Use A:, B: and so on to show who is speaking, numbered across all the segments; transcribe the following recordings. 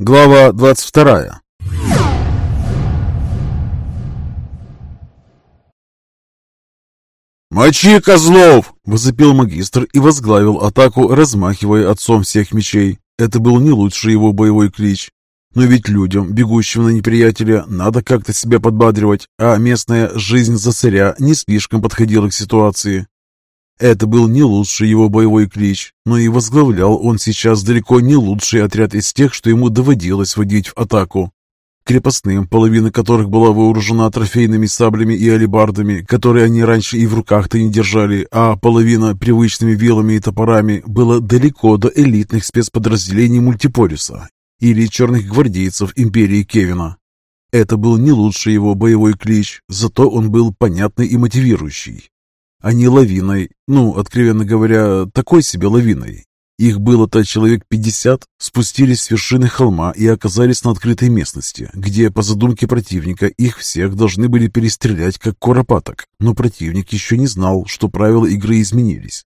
A: Глава 22 «Мочи, козлов!» – возопил магистр и возглавил атаку, размахивая отцом всех мечей. Это был не лучший его боевой клич. Но ведь людям, бегущим на неприятеля, надо как-то себя подбадривать, а местная жизнь за царя не слишком подходила к ситуации. Это был не лучший его боевой клич, но и возглавлял он сейчас далеко не лучший отряд из тех, что ему доводилось водить в атаку. Крепостным, половина которых была вооружена трофейными саблями и алебардами, которые они раньше и в руках-то не держали, а половина привычными вилами и топорами, было далеко до элитных спецподразделений мультиполиса или черных гвардейцев империи Кевина. Это был не лучший его боевой клич, зато он был понятный и мотивирующий. Они лавиной, ну, откровенно говоря, такой себе лавиной. Их было-то человек пятьдесят, спустились с вершины холма и оказались на открытой местности, где, по задумке противника, их всех должны были перестрелять, как куропаток. Но противник еще не знал, что правила игры изменились.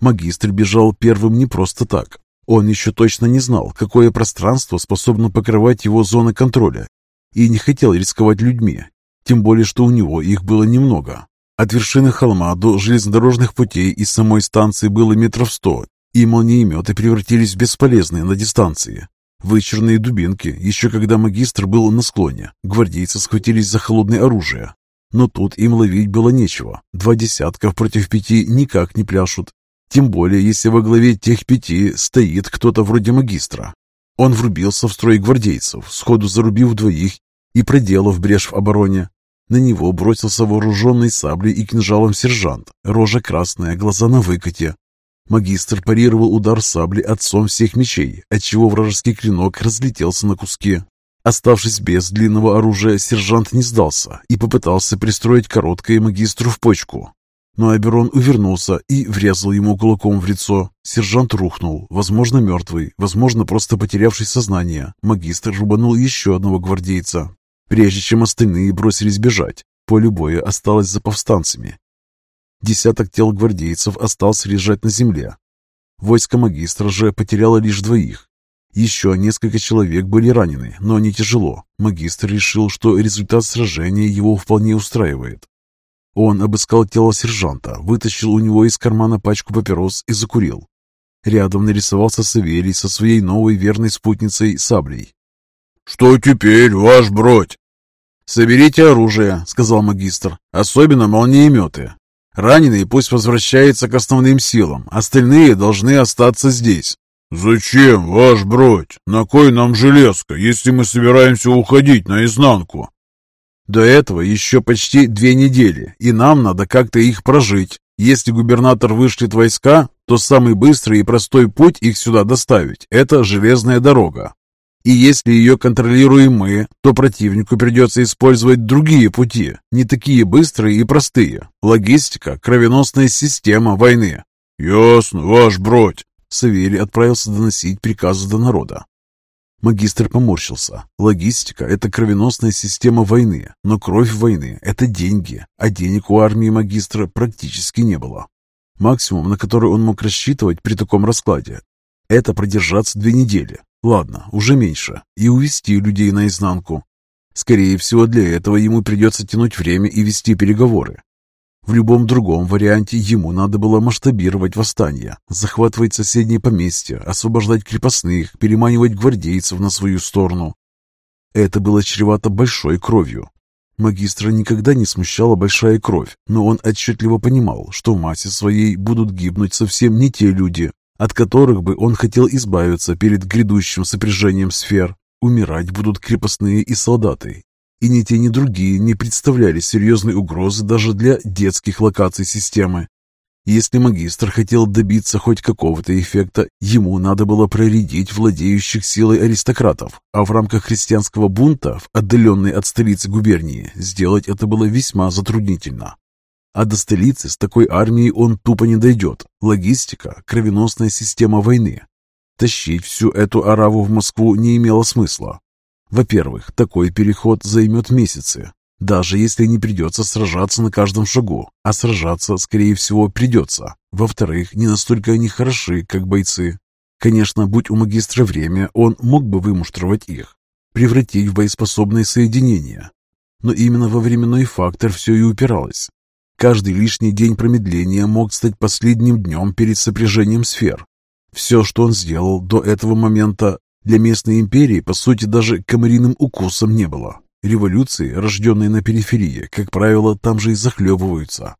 A: Магистр бежал первым не просто так. Он еще точно не знал, какое пространство способно покрывать его зоны контроля, и не хотел рисковать людьми, тем более, что у него их было немного. От вершины холма до железнодорожных путей из самой станции было метров сто, и молниеметы превратились в бесполезные на дистанции. Вычерные дубинки, еще когда магистр был на склоне, гвардейцы схватились за холодное оружие. Но тут им ловить было нечего. Два десятка против пяти никак не пляшут. Тем более, если во главе тех пяти стоит кто-то вроде магистра. Он врубился в строй гвардейцев, сходу зарубив двоих и проделав брешь в обороне. На него бросился вооруженный саблей и кинжалом сержант, рожа красная, глаза на выкате. Магистр парировал удар сабли отцом всех мечей, отчего вражеский клинок разлетелся на куски. Оставшись без длинного оружия, сержант не сдался и попытался пристроить короткое магистру в почку. Но Аберон увернулся и врезал ему кулаком в лицо. Сержант рухнул, возможно, мертвый, возможно, просто потерявший сознание. Магистр рубанул еще одного гвардейца, прежде чем остальные бросились бежать. Поле боя осталось за повстанцами. Десяток тел гвардейцев остался лежать на земле. Войско магистра же потеряло лишь двоих. Еще несколько человек были ранены, но не тяжело. Магистр решил, что результат сражения его вполне устраивает. Он обыскал тело сержанта, вытащил у него из кармана пачку папирос и закурил. Рядом нарисовался Савелий со своей новой верной спутницей Саблей.
B: «Что теперь, ваш бродь?»
A: «Соберите оружие», — сказал магистр, — «особенно молниеметы. Раненые пусть возвращаются к основным силам, остальные должны остаться здесь».
B: «Зачем, ваш бродь? На кой нам железка, если мы собираемся уходить наизнанку?»
A: «До этого еще почти две недели, и нам надо как-то их прожить. Если губернатор вышлет войска, то самый быстрый и простой путь их сюда доставить – это железная дорога. И если ее контролируем мы, то противнику придется использовать другие пути, не такие быстрые и простые. Логистика – кровеносная система войны.
B: «Ясно, ваш бродь!»
A: Савелий отправился доносить приказы до народа. Магистр поморщился. Логистика – это кровеносная система войны, но кровь войны – это деньги, а денег у армии магистра практически не было. Максимум, на который он мог рассчитывать при таком раскладе, это продержаться две недели, Ладно, уже меньше. И увести людей наизнанку. Скорее всего, для этого ему придется тянуть время и вести переговоры. В любом другом варианте ему надо было масштабировать восстание, захватывать соседние поместья, освобождать крепостных, переманивать гвардейцев на свою сторону. Это было чревато большой кровью. Магистра никогда не смущала большая кровь, но он отчетливо понимал, что в массе своей будут гибнуть совсем не те люди, от которых бы он хотел избавиться перед грядущим сопряжением сфер. Умирать будут крепостные и солдаты. И ни те, ни другие не представляли серьезной угрозы даже для детских локаций системы. Если магистр хотел добиться хоть какого-то эффекта, ему надо было проредить владеющих силой аристократов, а в рамках христианского бунта, в отдаленной от столицы губернии, сделать это было весьма затруднительно. А до столицы с такой армией он тупо не дойдет. Логистика – кровеносная система войны. Тащить всю эту араву в Москву не имело смысла. Во-первых, такой переход займет месяцы, даже если не придется сражаться на каждом шагу, а сражаться, скорее всего, придется. Во-вторых, не настолько они хороши, как бойцы. Конечно, будь у магистра время, он мог бы вымуштровать их, превратить в боеспособное соединение. Но именно во временной фактор все и упиралось. Каждый лишний день промедления мог стать последним днем перед сопряжением сфер. Все, что он сделал до этого момента, для местной империи, по сути, даже комариным укусом не было. Революции, рожденные на периферии, как правило, там же и захлебываются.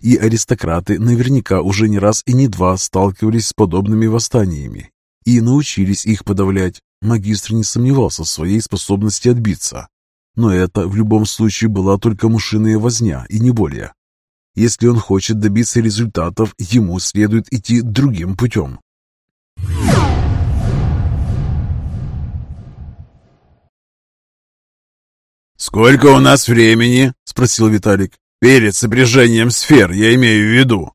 A: И аристократы наверняка уже не раз и не два сталкивались с подобными восстаниями и научились их подавлять. Магистр не сомневался в своей способности отбиться. Но это в любом случае была только мышиная возня и не более. Если он хочет добиться результатов, ему следует идти другим путем.
B: «Сколько у нас времени?» – спросил Виталик. «Перед сопряжением сфер, я имею в виду».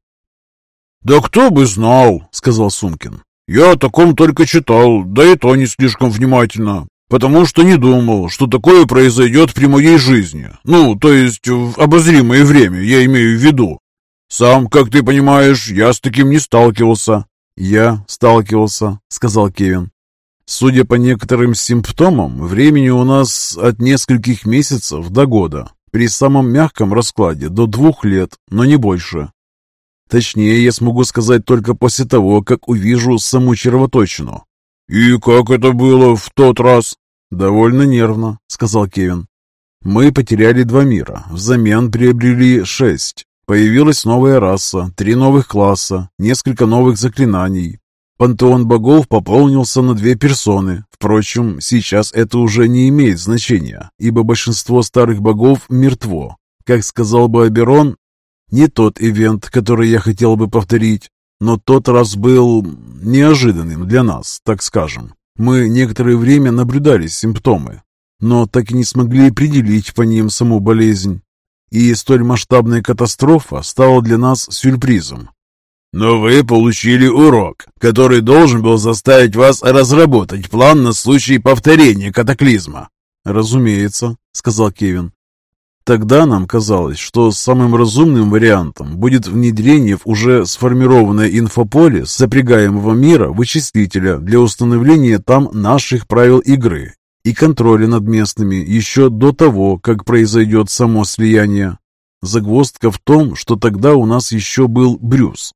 B: «Да кто бы знал», – сказал Сумкин. «Я о таком только читал, да и то не слишком внимательно, потому что не думал, что такое произойдет при моей жизни. Ну, то есть в обозримое время, я имею в виду. Сам, как ты понимаешь, я с таким не сталкивался».
A: «Я сталкивался», — сказал Кевин. Судя по некоторым симптомам, времени у нас от нескольких месяцев до года. При самом мягком раскладе до двух лет, но не больше. Точнее, я смогу сказать только после того, как увижу саму червоточину.
B: «И как это было в тот раз?»
A: «Довольно нервно», — сказал Кевин. «Мы потеряли два мира, взамен приобрели шесть. Появилась новая раса, три новых класса, несколько новых заклинаний, Пантеон богов пополнился на две персоны. Впрочем, сейчас это уже не имеет значения, ибо большинство старых богов мертво. Как сказал бы Аберон, не тот ивент, который я хотел бы повторить, но тот раз был неожиданным для нас, так скажем. Мы некоторое время наблюдали симптомы, но так и не смогли определить по ним саму болезнь. И столь масштабная катастрофа стала для нас сюрпризом.
B: Но вы получили урок, который должен был заставить вас разработать план на случай повторения катаклизма.
A: Разумеется, сказал Кевин. Тогда нам казалось, что самым разумным вариантом будет внедрение в уже сформированное инфополе сопрягаемого мира вычислителя для установления там наших правил игры и контроля над местными еще до того, как произойдет само слияние. Загвоздка в том, что тогда у нас еще был Брюс,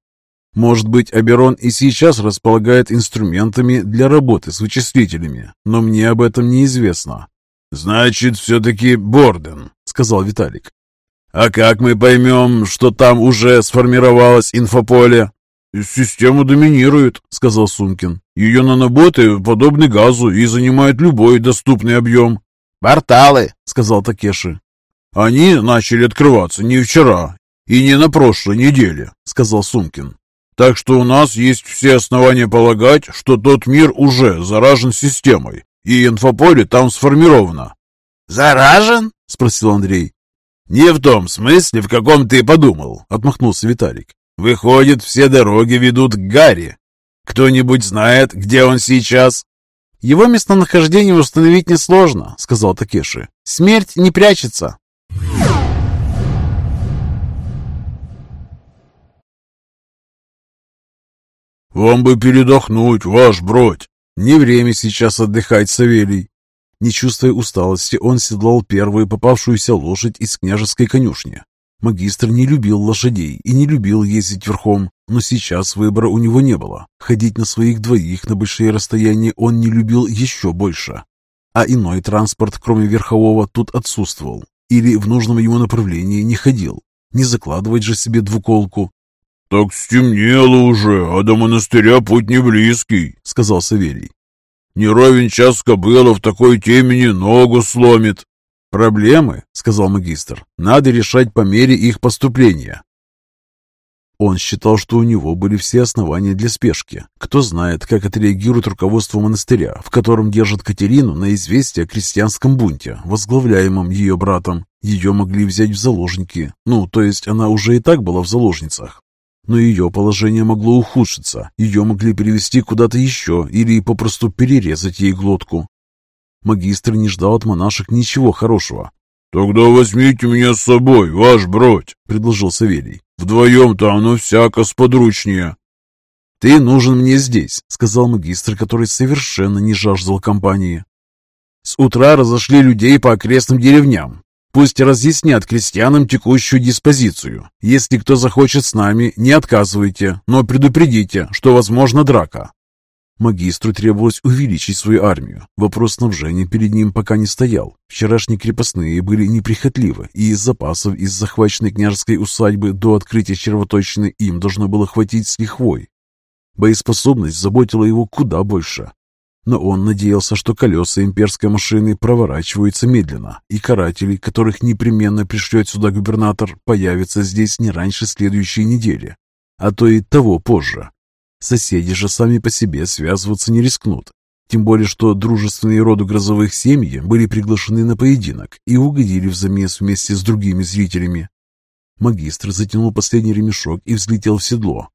A: может быть, Аберон и сейчас располагает инструментами для работы с вычислителями, но мне об этом неизвестно.
B: «Значит, все-таки Борден», — сказал Виталик.
A: «А как мы поймем, что там уже сформировалось инфополе?»
B: «Система доминирует», — сказал Сумкин. «Ее наноботы подобны газу и занимают любой доступный объем».
A: «Порталы», — сказал Такеши.
B: «Они начали открываться не вчера и не на прошлой неделе», — сказал Сумкин. Так что у нас есть все основания полагать, что тот мир уже заражен системой, и инфополе там сформировано».
A: «Заражен?» — спросил Андрей.
B: «Не в том смысле, в каком ты подумал», — отмахнулся Виталик. «Выходит, все дороги ведут к Гарри. Кто-нибудь знает, где он сейчас?»
A: «Его местонахождение установить несложно», — сказал Такеши. «Смерть не прячется».
B: «Вам бы передохнуть, ваш бродь!»
A: «Не время сейчас отдыхать, Савелий!» Не чувствуя усталости, он седлал первую попавшуюся лошадь из княжеской конюшни. Магистр не любил лошадей и не любил ездить верхом, но сейчас выбора у него не было. Ходить на своих двоих на большие расстояния он не любил еще больше. А иной транспорт, кроме верхового, тут отсутствовал. Или в нужном ему направлении не ходил. Не закладывать же себе двуколку,
B: «Так стемнело уже, а до монастыря путь не близкий», — сказал Савелий. «Не ровен час кобыла в такой темени ногу сломит».
A: «Проблемы», — сказал магистр, — «надо решать по мере их поступления». Он считал, что у него были все основания для спешки. Кто знает, как отреагирует руководство монастыря, в котором держат Катерину на известие о крестьянском бунте, возглавляемом ее братом. Ее могли взять в заложники. Ну, то есть она уже и так была в заложницах. Но ее положение могло ухудшиться, ее могли перевести куда-то еще или попросту перерезать ей глотку. Магистр не ждал от монашек ничего хорошего.
B: «Тогда возьмите меня с собой, ваш бродь», — предложил Савелий. «Вдвоем-то оно всяко сподручнее».
A: «Ты нужен мне здесь», — сказал магистр, который совершенно не жаждал компании. «С утра разошли людей по окрестным деревням. Пусть разъяснят крестьянам текущую диспозицию. Если кто захочет с нами, не отказывайте, но предупредите, что возможна драка. Магистру требовалось увеличить свою армию. Вопрос снабжения перед ним пока не стоял. Вчерашние крепостные были неприхотливы, и из запасов из захваченной княжеской усадьбы до открытия червоточины им должно было хватить с лихвой. Боеспособность заботила его куда больше. Но он надеялся, что колеса имперской машины проворачиваются медленно, и каратели, которых непременно пришлет сюда губернатор, появятся здесь не раньше следующей недели, а то и того позже. Соседи же сами по себе связываться не рискнут. Тем более, что дружественные роду грозовых семьи были приглашены на поединок и угодили в замес вместе с другими зрителями. Магистр затянул последний ремешок и взлетел в седло.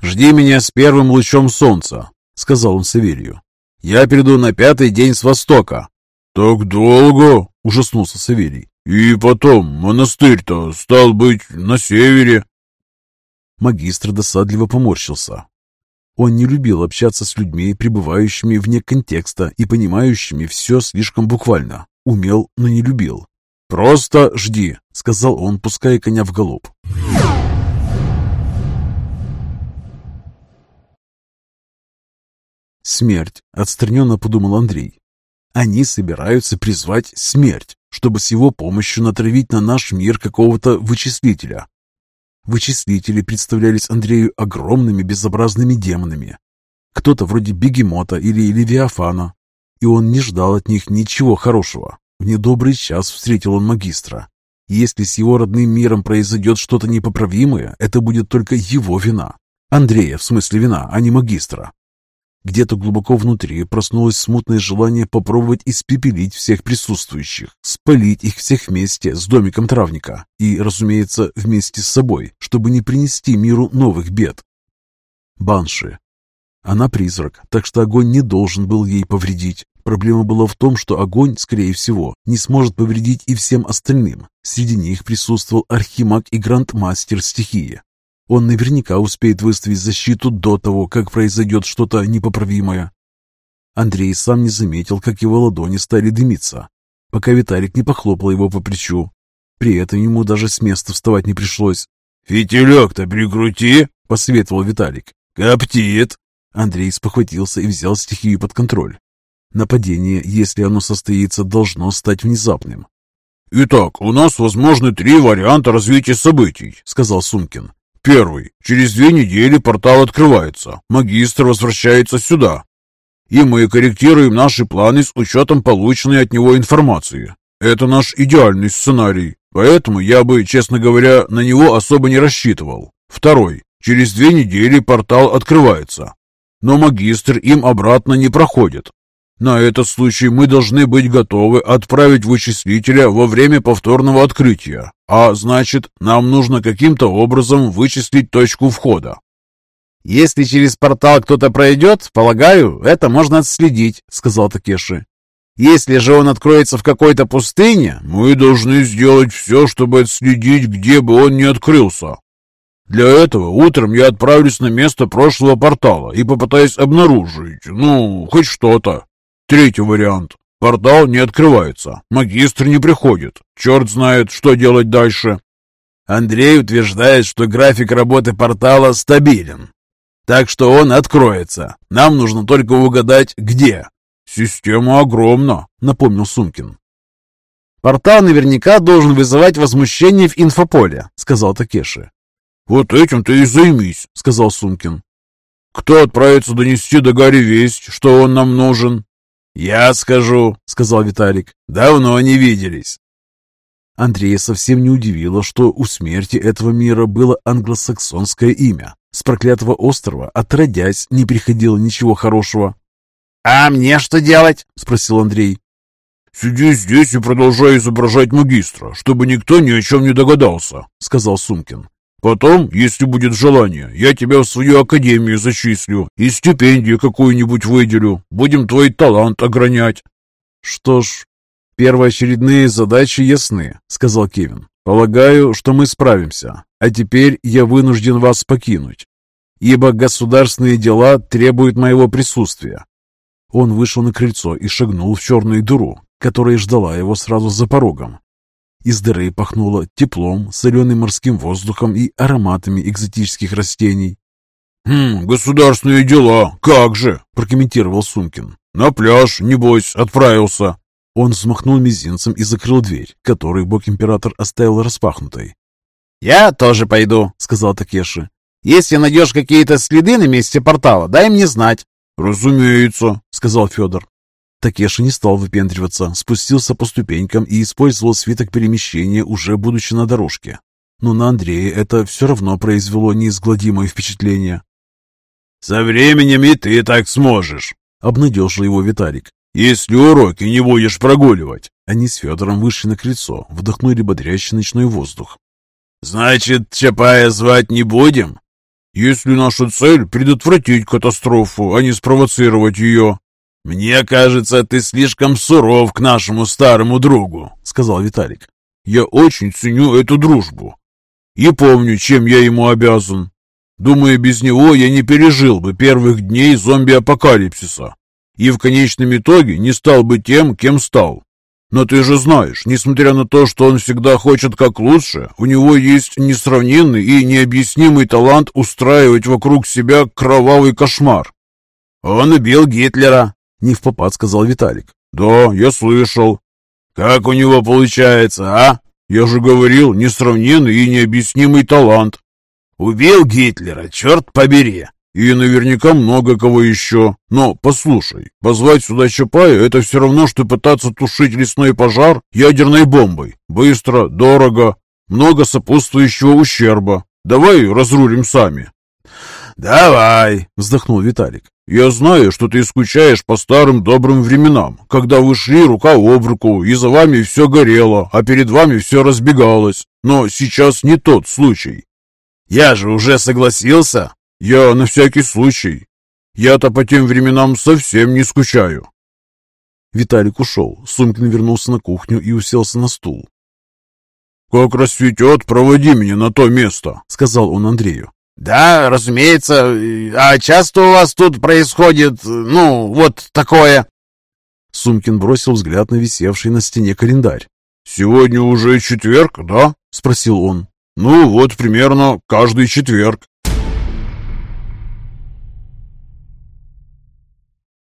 A: «Жди меня с первым лучом солнца», — сказал он Савелью. «Я приду на пятый день с востока».
B: «Так долго?» — ужаснулся Савелий. «И потом, монастырь-то, стал быть, на севере».
A: Магистр досадливо поморщился. Он не любил общаться с людьми, пребывающими вне контекста и понимающими все слишком буквально. Умел, но не любил. «Просто жди», — сказал он, пуская коня в галоп. «Смерть», — отстраненно подумал Андрей. «Они собираются призвать смерть, чтобы с его помощью натравить на наш мир какого-то вычислителя, Вычислители представлялись Андрею огромными безобразными демонами. Кто-то вроде бегемота или левиафана. И он не ждал от них ничего хорошего. В недобрый час встретил он магистра. Если с его родным миром произойдет что-то непоправимое, это будет только его вина. Андрея, в смысле вина, а не магистра. Где-то глубоко внутри проснулось смутное желание попробовать испепелить всех присутствующих, спалить их всех вместе с домиком травника и, разумеется, вместе с собой, чтобы не принести миру новых бед. Банши. Она призрак, так что огонь не должен был ей повредить. Проблема была в том, что огонь, скорее всего, не сможет повредить и всем остальным. Среди них присутствовал архимаг и грандмастер стихии, он наверняка успеет выставить защиту до того, как произойдет что-то непоправимое. Андрей сам не заметил, как его ладони стали дымиться, пока Виталик не похлопал его по плечу. При этом ему даже с места вставать не пришлось.
B: «Фитилек-то прикрути!» — посоветовал Виталик. «Коптит!»
A: Андрей спохватился и взял стихию под контроль. Нападение, если оно состоится, должно стать внезапным.
B: «Итак, у нас возможны три варианта развития событий», — сказал Сумкин. Первый. Через две недели портал открывается. Магистр возвращается сюда. И мы корректируем наши планы с учетом полученной от него информации. Это наш идеальный сценарий. Поэтому я бы, честно говоря, на него особо не рассчитывал. Второй. Через две недели портал открывается. Но магистр им обратно не проходит. На этот случай мы должны быть готовы отправить вычислителя во время повторного открытия, а значит, нам нужно каким-то образом вычислить точку входа.
C: «Если через портал кто-то пройдет, полагаю, это можно отследить», — сказал Такеши. «Если же он откроется в какой-то пустыне...»
B: «Мы должны сделать все, чтобы отследить, где бы он ни открылся. Для этого утром я отправлюсь на место прошлого портала и попытаюсь обнаружить, ну, хоть что-то. Третий вариант. Портал не открывается. Магистр не приходит. Черт знает, что делать дальше.
C: Андрей утверждает, что график работы портала стабилен. Так что он откроется. Нам нужно только угадать, где.
B: Система огромна, напомнил Сумкин.
C: Портал наверняка должен вызывать возмущение в инфополе, сказал Такеши.
B: Вот этим ты и займись, сказал Сумкин. Кто отправится донести до Гарри весть, что он нам нужен?
C: «Я скажу», — сказал Виталик. «Давно не виделись».
A: Андрея совсем не удивило, что у смерти этого мира было англосаксонское имя. С проклятого острова, отродясь, не приходило ничего хорошего.
C: «А мне что делать?» — спросил Андрей.
B: «Сиди здесь и продолжай изображать магистра, чтобы никто ни о чем не догадался», — сказал Сумкин. Потом, если будет желание, я тебя в свою академию зачислю и стипендию какую-нибудь выделю. Будем твой талант огранять».
A: «Что ж, первоочередные задачи ясны», — сказал Кевин. «Полагаю, что мы справимся. А теперь я вынужден вас покинуть».
C: ибо государственные дела требуют моего присутствия». Он вышел на крыльцо и шагнул в черную дыру, которая ждала его сразу за порогом. Из дыры пахнуло теплом, соленым морским воздухом и ароматами экзотических растений.
B: «Хм, государственные дела, как же!» – прокомментировал Сумкин. «На пляж, небось, отправился».
A: Он взмахнул мизинцем и закрыл дверь, которую бог-император оставил распахнутой.
C: «Я тоже пойду», — сказал Такеши. «Если найдешь какие-то следы на месте портала, дай мне знать».
B: «Разумеется», — сказал Федор.
A: Такеши не стал выпендриваться, спустился по ступенькам и использовал свиток перемещения, уже будучи на дорожке. Но на Андрея это все равно произвело неизгладимое впечатление.
B: «Со временем и ты так сможешь», —
A: обнадежил его Виталик.
B: «Если уроки не будешь прогуливать».
A: Они с Федором вышли на крыльцо, вдохнули бодрящий ночной воздух.
B: «Значит, Чапая звать не будем?» «Если наша цель — предотвратить катастрофу, а не спровоцировать ее». «Мне кажется, ты слишком суров к нашему старому другу», — сказал Виталик. «Я очень ценю эту дружбу и помню, чем я ему обязан. Думаю, без него я не пережил бы первых дней зомби-апокалипсиса и в конечном итоге не стал бы тем, кем стал. Но ты же знаешь, несмотря на то, что он всегда хочет как лучше, у него есть несравненный и необъяснимый талант устраивать вокруг себя кровавый кошмар. Он убил Гитлера, не в попад сказал Виталик. Да, я слышал. Как у него получается, а? Я же говорил, несравненный и необъяснимый талант. Убил Гитлера, черт побери. И наверняка много кого еще. Но, послушай, позвать сюда Чапая – это все равно, что пытаться тушить лесной пожар ядерной бомбой. Быстро, дорого, много сопутствующего ущерба. Давай разрулим сами. «Давай!» – вздохнул Виталик. «Я знаю, что ты скучаешь по старым добрым временам, когда вы шли рука об руку, и за вами все горело, а перед вами все разбегалось. Но сейчас не тот случай. Я же уже согласился!» «Я на всякий случай. Я-то по тем временам совсем не скучаю».
A: Виталик ушел. Сумкин вернулся на кухню и уселся на стул.
B: «Как расцветет, проводи меня на то место», — сказал он Андрею.
C: «Да, разумеется. А часто у вас тут происходит, ну, вот такое?»
A: Сумкин бросил взгляд на висевший на стене календарь.
B: «Сегодня уже четверг, да?» — спросил он. «Ну, вот примерно каждый четверг.